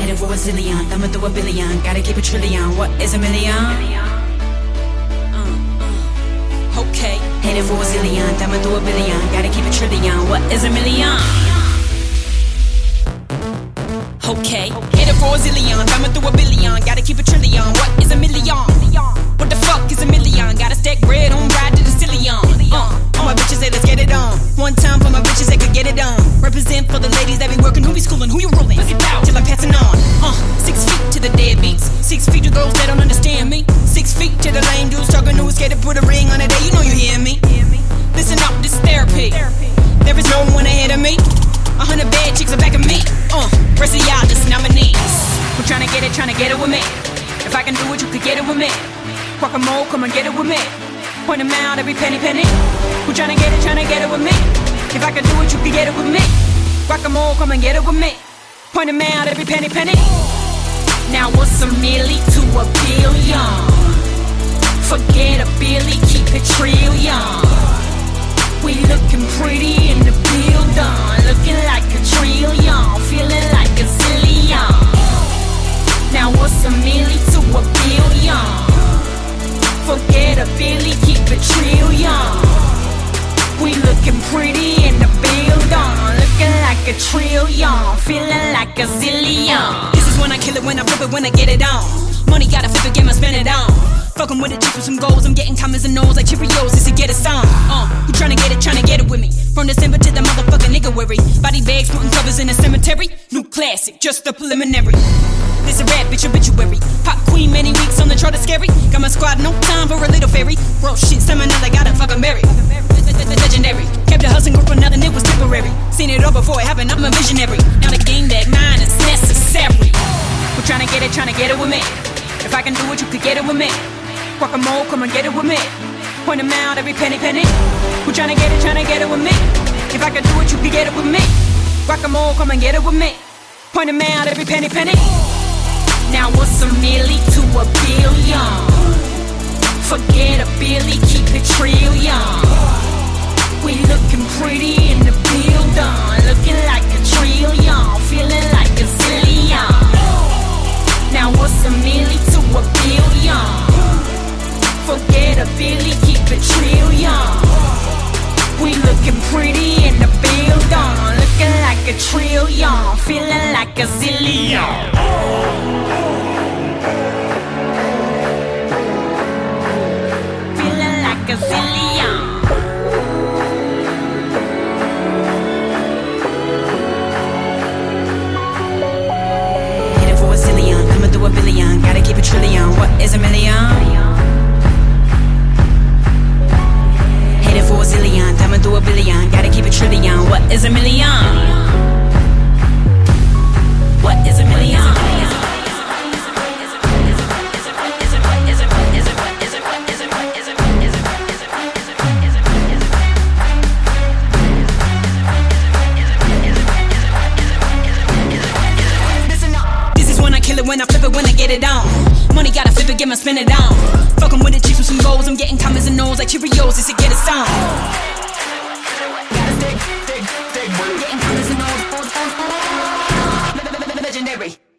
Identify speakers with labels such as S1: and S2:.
S1: Headed for a zillion, thumbing through a billion. Gotta keep a trillion. What is a million? Uh, uh. Okay. Headed for a zillion, thumbing through a billion. Gotta keep a trillion. What is a million? Okay. Headed for a zillion, thumbing through a billion. Gotta keep a trillion. What is a million? What the fuck is a million? Gotta stack bread on ride to the zillion. Uh, all my bitches say let's get it on. One time for my bitches that could get it on. Represent for the ladies that be working. Who be schooling? Who you rolling? Till I'm passing on. Just nominees. Who tryna get it, tryna get it with me. If I can do it, you could get it with me. Guacamole, come and get it with me. Point them out every penny, penny. Who tryna get it, tryna get it with me. If I can do it, you could get it with me. Guacamole, come and get it with me. Point them out every penny, penny. Now what's a milli to a billion? When I I flip it, when I get it on. Money gotta flip it, get my spend it on. Fucking with the chips with some goals, I'm getting commas and nose like Cheerios, this to get a song. Uh, who tryna get it, tryna get it with me? From December to the motherfucking nigga worry. Body bags, putting covers in the cemetery. New classic, just a preliminary. This a rap, bitch, obituary. Pop queen, many weeks on the chart, scary. Got my squad, no time for a little fairy. Bro, shit, salmonella, gotta fucking berry. Legendary. Kept the hustling group for nothing, it was temporary. Seen it all before it happened, I'm a visionary. Now the game that mine is necessary. Who tryna get it, tryna get it with me. If I can do it, you could get it with me. Guacamole, come and get it with me. Point them out every penny, penny. Who tryna get it, tryna get it with me. If I can do it, you could get it with me. Guacamole, come and get it with me. Point them out every penny, penny. Now what's a milli to a billion? Forget a billy, keep it trillion. We looking pretty in the building, looking like a billion? Forget a billy, keep it trillion. We looking pretty in the building, looking like a trillion, feeling like a zillion. Gotta keep a trillion. What is a million? Headed for a zillion, coming through a billion. Gotta keep a trillion. What is a million? What is a million? it when I flip it when I get it on. Money gotta flip it, get my spin it on. Fucking with the chicks with some goals, I'm getting commas and no's like Cheerios, it's a get it on. Legendary.